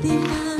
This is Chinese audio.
的